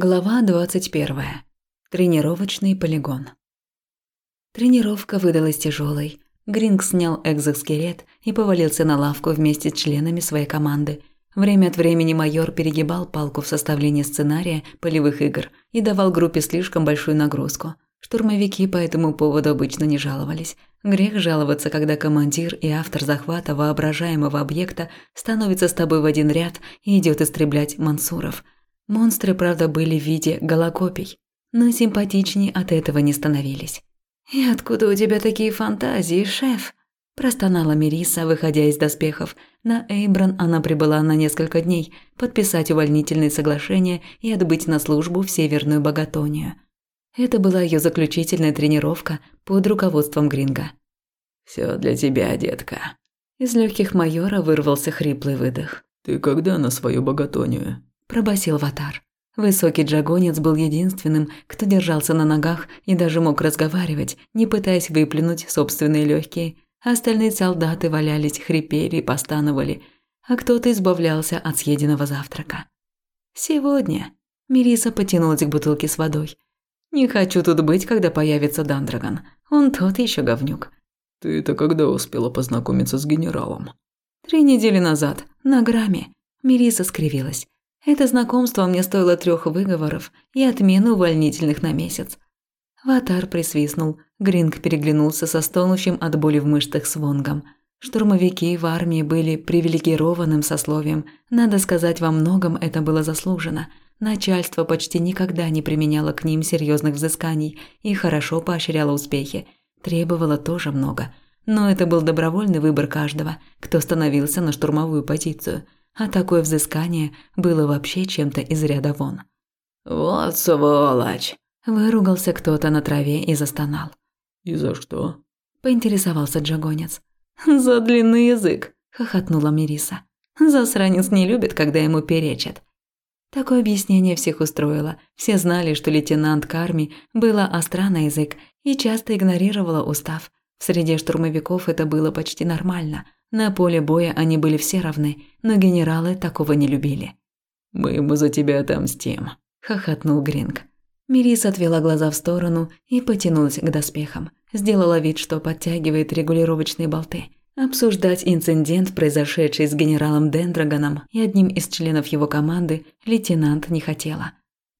Глава 21. Тренировочный полигон. Тренировка выдалась тяжелой. Гринг снял экзоскелет и повалился на лавку вместе с членами своей команды. Время от времени майор перегибал палку в составлении сценария полевых игр и давал группе слишком большую нагрузку. Штурмовики по этому поводу обычно не жаловались. Грех жаловаться, когда командир и автор захвата воображаемого объекта становятся с тобой в один ряд и идет истреблять мансуров – Монстры, правда, были в виде голокопий, но симпатичнее от этого не становились. «И откуда у тебя такие фантазии, шеф?» – простонала Мириса, выходя из доспехов. На Эйбран она прибыла на несколько дней, подписать увольнительные соглашения и отбыть на службу в Северную Богатонию. Это была ее заключительная тренировка под руководством Гринга. «Всё для тебя, детка». Из легких майора вырвался хриплый выдох. «Ты когда на свою Богатонию?» Пробасил Ватар. Высокий джагонец был единственным, кто держался на ногах и даже мог разговаривать, не пытаясь выплюнуть собственные легкие. Остальные солдаты валялись, хрипели и постановали, а кто-то избавлялся от съеденного завтрака. «Сегодня...» Мириса потянулась к бутылке с водой. «Не хочу тут быть, когда появится Дандрагон. Он тот еще говнюк». «Ты-то когда успела познакомиться с генералом?» «Три недели назад, на грамме». Мириса скривилась. Это знакомство мне стоило трех выговоров и отмены увольнительных на месяц. Ватар присвистнул. Гринг переглянулся со стонущим от боли в мышцах свонгом. Штурмовики в армии были привилегированным сословием. Надо сказать, во многом это было заслужено. Начальство почти никогда не применяло к ним серьезных взысканий и хорошо поощряло успехи. Требовало тоже много. Но это был добровольный выбор каждого, кто становился на штурмовую позицию – а такое взыскание было вообще чем-то из ряда вон. «Вот сволочь!» – выругался кто-то на траве и застонал. «И за что?» – поинтересовался Джагонец. «За длинный язык!» – хохотнула Мириса. «Засранец не любит, когда ему перечат». Такое объяснение всех устроило. Все знали, что лейтенант Карми была остра на язык и часто игнорировала устав. В среде штурмовиков это было почти нормально – на поле боя они были все равны, но генералы такого не любили. «Мы ему за тебя отомстим», – хохотнул Гринг. Мирис отвела глаза в сторону и потянулась к доспехам. Сделала вид, что подтягивает регулировочные болты. Обсуждать инцидент, произошедший с генералом Дендрагоном и одним из членов его команды, лейтенант не хотела.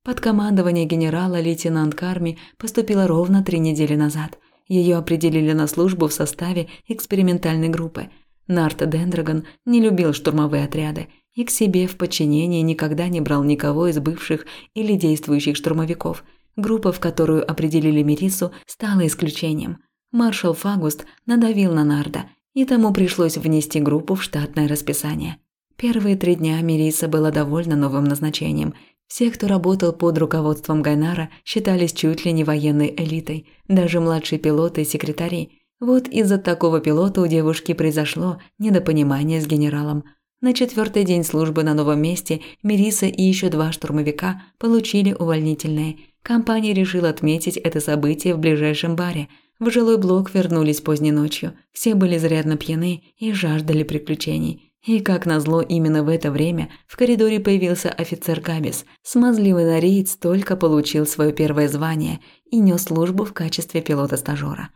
Под командование генерала лейтенант Карми поступила ровно три недели назад. Ее определили на службу в составе экспериментальной группы – Нарт Дендрагон не любил штурмовые отряды и к себе в подчинение никогда не брал никого из бывших или действующих штурмовиков. Группа, в которую определили Мерису, стала исключением. Маршал Фагуст надавил на Нарда, и тому пришлось внести группу в штатное расписание. Первые три дня Мериса была довольна новым назначением. Все, кто работал под руководством Гайнара, считались чуть ли не военной элитой, даже младшие пилоты и секретари – вот из-за такого пилота у девушки произошло недопонимание с генералом. На четвертый день службы на новом месте Мериса и еще два штурмовика получили увольнительные. Компания решила отметить это событие в ближайшем баре. В жилой блок вернулись поздней ночью. Все были зарядно пьяны и жаждали приключений. И как назло, именно в это время в коридоре появился офицер Габис. Смазливый нореец только получил свое первое звание и нес службу в качестве пилота-стажера.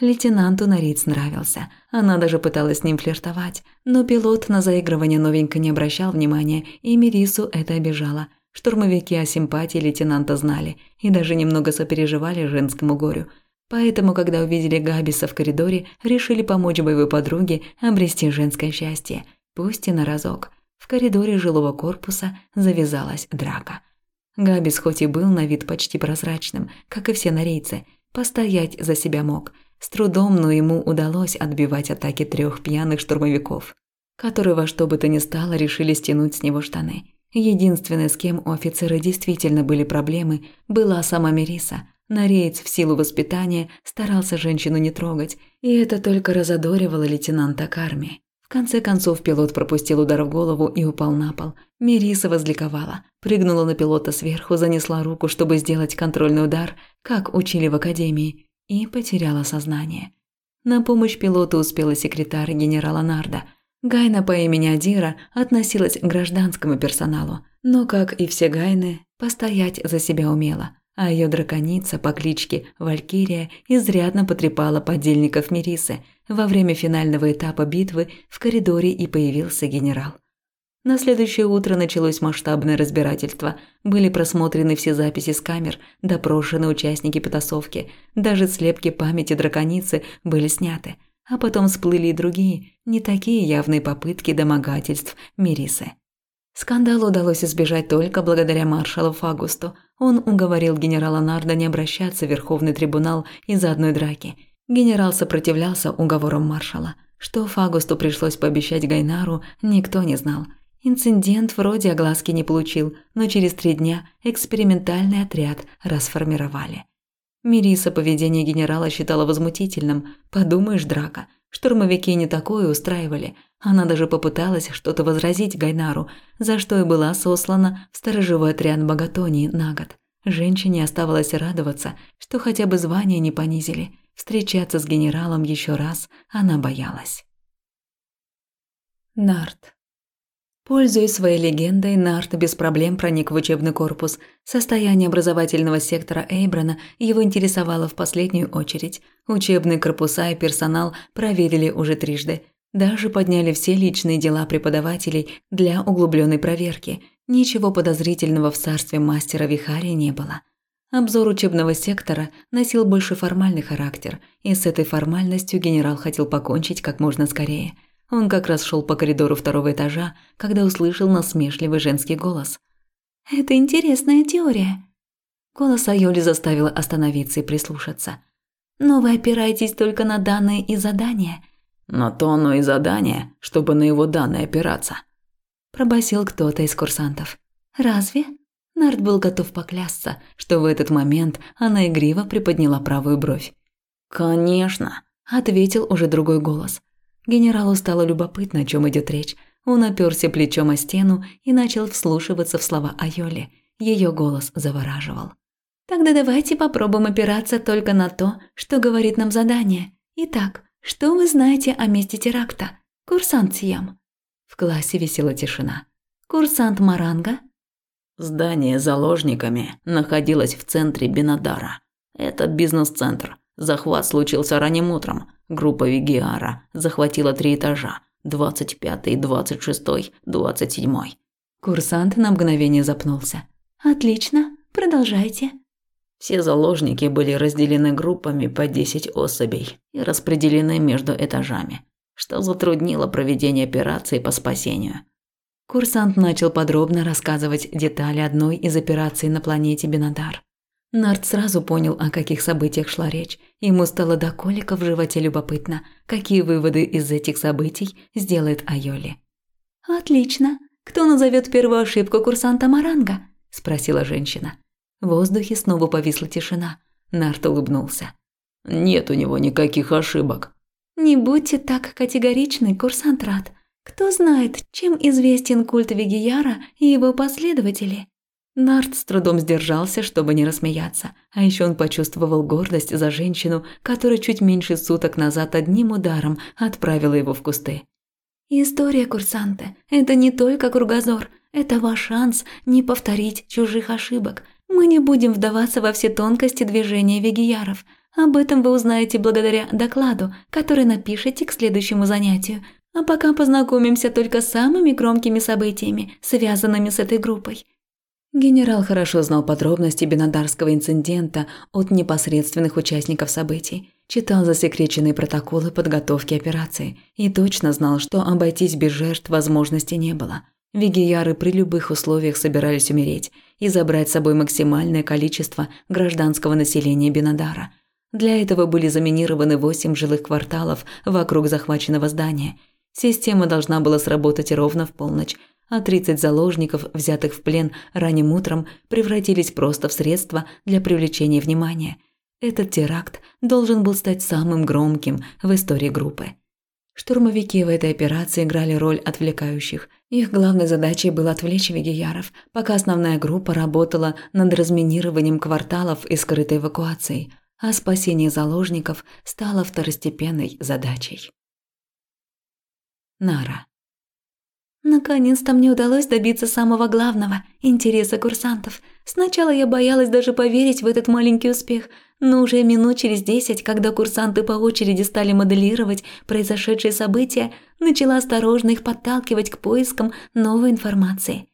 Лейтенанту Нариц нравился. Она даже пыталась с ним флиртовать, но пилот на заигрывание новенько не обращал внимания, и Мирису это обижало. Штурмовики о симпатии лейтенанта знали и даже немного сопереживали женскому горю. Поэтому, когда увидели Габиса в коридоре, решили помочь боевой подруге обрести женское счастье, пусть и на разок. В коридоре жилого корпуса завязалась драка. Габис хоть и был на вид почти прозрачным, как и все нарейцы, постоять за себя мог – с трудом, но ему удалось отбивать атаки трех пьяных штурмовиков, которые во что бы то ни стало решили стянуть с него штаны. Единственное, с кем у офицера действительно были проблемы, была сама Мериса. Нареец в силу воспитания старался женщину не трогать, и это только разодоривало лейтенанта Карми. В конце концов пилот пропустил удар в голову и упал на пол. Мериса возликовала, прыгнула на пилота сверху, занесла руку, чтобы сделать контрольный удар, как учили в академии, и потеряла сознание. На помощь пилоту успела секретарь генерала Нарда. Гайна по имени Адира относилась к гражданскому персоналу, но, как и все гайны, постоять за себя умела, а ее драконица по кличке Валькирия изрядно потрепала подельников Мирисы. Во время финального этапа битвы в коридоре и появился генерал. На следующее утро началось масштабное разбирательство. Были просмотрены все записи с камер, допрошены участники потасовки. Даже слепки памяти драконицы были сняты. А потом всплыли и другие, не такие явные попытки домогательств Мирисы. Скандал удалось избежать только благодаря маршалу Фагусту. Он уговорил генерала Нарда не обращаться в Верховный трибунал из-за одной драки. Генерал сопротивлялся уговорам маршала. Что Фагусту пришлось пообещать Гайнару, никто не знал – Инцидент вроде огласки не получил, но через три дня экспериментальный отряд расформировали. Мириса поведение генерала считала возмутительным. Подумаешь, драка. Штурмовики не такое устраивали. Она даже попыталась что-то возразить Гайнару, за что и была сослана в сторожевой отряд Богатонии на год. Женщине оставалось радоваться, что хотя бы звание не понизили. Встречаться с генералом еще раз она боялась. Нарт. Пользуясь своей легендой, Нарт без проблем проник в учебный корпус. Состояние образовательного сектора Эйбрана его интересовало в последнюю очередь. Учебные корпуса и персонал проверили уже трижды. Даже подняли все личные дела преподавателей для углубленной проверки. Ничего подозрительного в царстве мастера Вихария не было. Обзор учебного сектора носил больше формальный характер, и с этой формальностью генерал хотел покончить как можно скорее – он как раз шел по коридору второго этажа, когда услышал насмешливый женский голос. «Это интересная теория». Голос Айоли заставил остановиться и прислушаться. «Но вы опираетесь только на данные и задания». «На то оно и задание, чтобы на его данные опираться», – пробасил кто-то из курсантов. «Разве?» Нарт был готов поклясться, что в этот момент она игриво приподняла правую бровь. «Конечно», – ответил уже другой голос. Генералу стало любопытно, о чем идет речь. Он оперся плечом о стену и начал вслушиваться в слова Айоли. Ее голос завораживал. «Тогда давайте попробуем опираться только на то, что говорит нам задание. Итак, что вы знаете о месте теракта? Курсант Сиям». В классе висела тишина. «Курсант Маранга?» Здание с заложниками находилось в центре Бинадара. Это бизнес-центр. Захват случился ранним утром. Группа Вигиара захватила три этажа. 25-й, 26-й, 27-й. Курсант на мгновение запнулся. «Отлично, продолжайте». Все заложники были разделены группами по 10 особей и распределены между этажами, что затруднило проведение операции по спасению. Курсант начал подробно рассказывать детали одной из операций на планете Бенадар. Нарт сразу понял, о каких событиях шла речь. Ему стало до колика в животе любопытно, какие выводы из этих событий сделает Айоли. «Отлично. Кто назовет первую ошибку курсанта Маранга?» – спросила женщина. В воздухе снова повисла тишина. Нарт улыбнулся. «Нет у него никаких ошибок». «Не будьте так категоричны, курсант Рад. Кто знает, чем известен культ Вегияра и его последователи?» Нарт с трудом сдержался, чтобы не рассмеяться, а еще он почувствовал гордость за женщину, которая чуть меньше суток назад одним ударом отправила его в кусты. «История курсанта – это не только кругозор, это ваш шанс не повторить чужих ошибок. Мы не будем вдаваться во все тонкости движения вегияров. Об этом вы узнаете благодаря докладу, который напишите к следующему занятию. А пока познакомимся только с самыми громкими событиями, связанными с этой группой. Генерал хорошо знал подробности бенадарского инцидента от непосредственных участников событий, читал засекреченные протоколы подготовки операции и точно знал, что обойтись без жертв возможности не было. Вигияры при любых условиях собирались умереть и забрать с собой максимальное количество гражданского населения Бенадара. Для этого были заминированы восемь жилых кварталов вокруг захваченного здания. Система должна была сработать ровно в полночь, а 30 заложников, взятых в плен ранним утром, превратились просто в средство для привлечения внимания. Этот теракт должен был стать самым громким в истории группы. Штурмовики в этой операции играли роль отвлекающих. Их главной задачей было отвлечь вегияров, пока основная группа работала над разминированием кварталов и скрытой эвакуацией, а спасение заложников стало второстепенной задачей. Нара. Наконец-то мне удалось добиться самого главного – интереса курсантов. Сначала я боялась даже поверить в этот маленький успех, но уже минут через десять, когда курсанты по очереди стали моделировать произошедшие события, начала осторожно их подталкивать к поискам новой информации.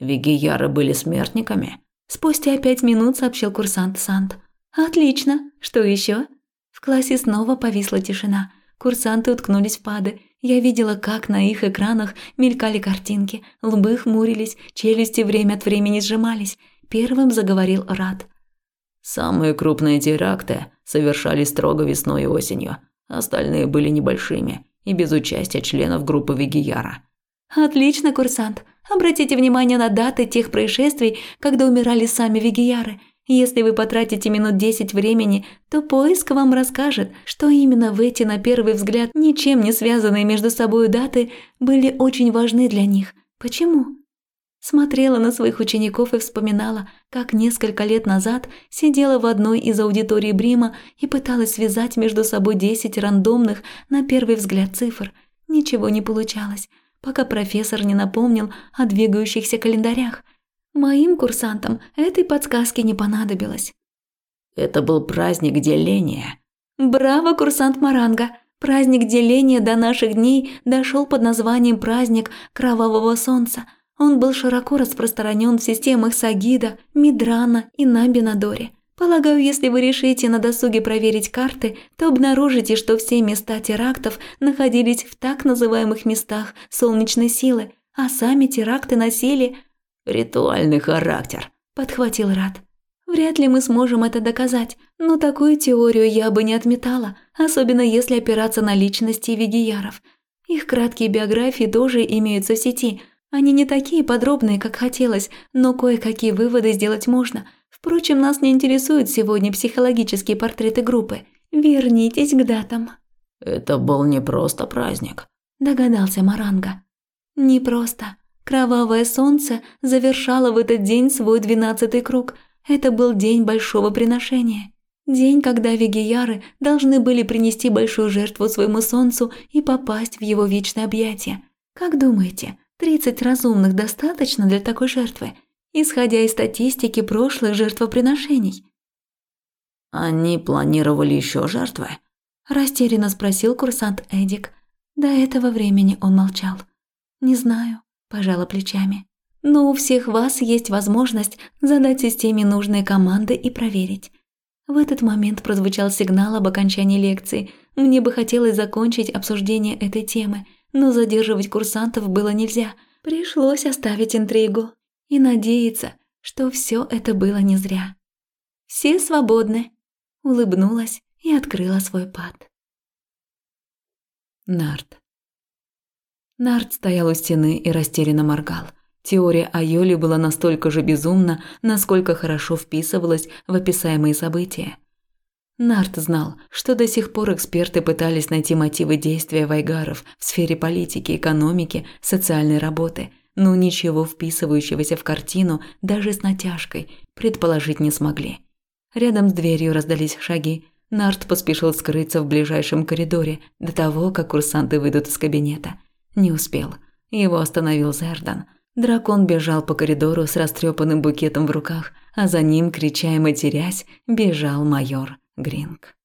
«Вигияры были смертниками?» Спустя пять минут сообщил курсант Сант. «Отлично. Что еще? В классе снова повисла тишина. Курсанты уткнулись в пады. Я видела, как на их экранах мелькали картинки, лбы хмурились, челюсти время от времени сжимались. Первым заговорил Рад. Самые крупные теракты совершались строго весной и осенью. Остальные были небольшими и без участия членов группы Вигияра. Отлично, курсант. Обратите внимание на даты тех происшествий, когда умирали сами Вигияры. Если вы потратите минут 10 времени, то поиск вам расскажет, что именно в эти, на первый взгляд, ничем не связанные между собой даты были очень важны для них. Почему? Смотрела на своих учеников и вспоминала, как несколько лет назад сидела в одной из аудиторий Брима и пыталась связать между собой 10 рандомных, на первый взгляд, цифр. Ничего не получалось, пока профессор не напомнил о двигающихся календарях – Моим курсантам этой подсказки не понадобилось. Это был праздник деления. Браво, курсант Маранга! Праздник деления до наших дней дошел под названием праздник Кровавого Солнца. Он был широко распространен в системах Сагида, Мидрана и Набинадоре. Полагаю, если вы решите на досуге проверить карты, то обнаружите, что все места терактов находились в так называемых местах солнечной силы, а сами теракты носили ритуальный характер», – подхватил Рад. Вряд ли мы сможем это доказать, но такую теорию я бы не отметала, особенно если опираться на личности вегияров. Их краткие биографии тоже имеются в сети. Они не такие подробные, как хотелось, но кое-какие выводы сделать можно. Впрочем, нас не интересуют сегодня психологические портреты группы. Вернитесь к датам. Это был не просто праздник, догадался Маранга. Не просто. Кровавое солнце завершало в этот день свой двенадцатый круг. Это был день большого приношения. День, когда вегияры должны были принести большую жертву своему солнцу и попасть в его вечное объятие. Как думаете, 30 разумных достаточно для такой жертвы, исходя из статистики прошлых жертвоприношений? Они планировали еще жертвы? Растерянно спросил курсант Эдик. До этого времени он молчал. Не знаю. Пожала плечами. Но у всех вас есть возможность задать системе нужные команды и проверить. В этот момент прозвучал сигнал об окончании лекции. Мне бы хотелось закончить обсуждение этой темы, но задерживать курсантов было нельзя. Пришлось оставить интригу и надеяться, что все это было не зря. Все свободны. Улыбнулась и открыла свой пад. Нарт. Нарт стоял у стены и растерянно моргал. Теория о Йоле была настолько же безумна, насколько хорошо вписывалась в описаемые события. Нарт знал, что до сих пор эксперты пытались найти мотивы действия вайгаров в сфере политики, экономики, социальной работы, но ничего вписывающегося в картину даже с натяжкой предположить не смогли. Рядом с дверью раздались шаги. Нарт поспешил скрыться в ближайшем коридоре до того, как курсанты выйдут из кабинета – не успел. Его остановил Зердан. Дракон бежал по коридору с растрепанным букетом в руках, а за ним, крича и матерясь, бежал майор Гринг.